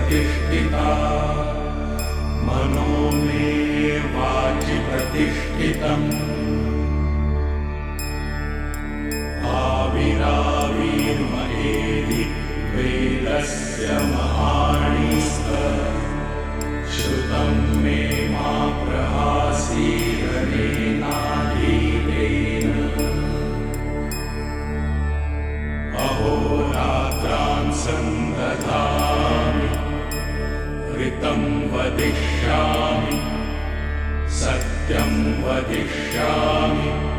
प्रतिष्ठिता। मनो मे वाचि प्रतिष्ठितम्। वदिष्यामि। सत्यं वदिष्यामि।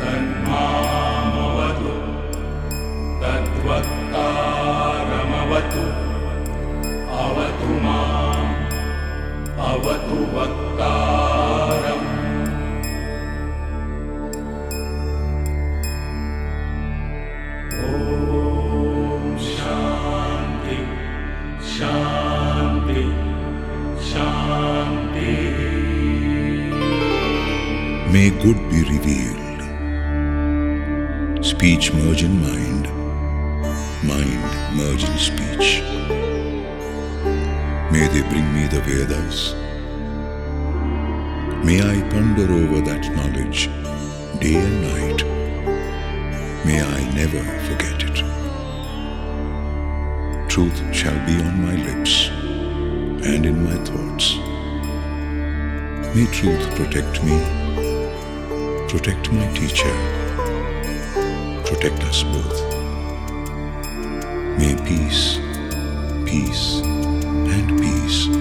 तन्मामवतु May good be revealed. Speech merge in mind, mind merge in speech. May they bring me the Vedas. May I ponder over that knowledge day and night. May I never forget it. Truth shall be on my lips and in my thoughts. May truth protect me protect my teacher, protect us both. May peace, peace, and peace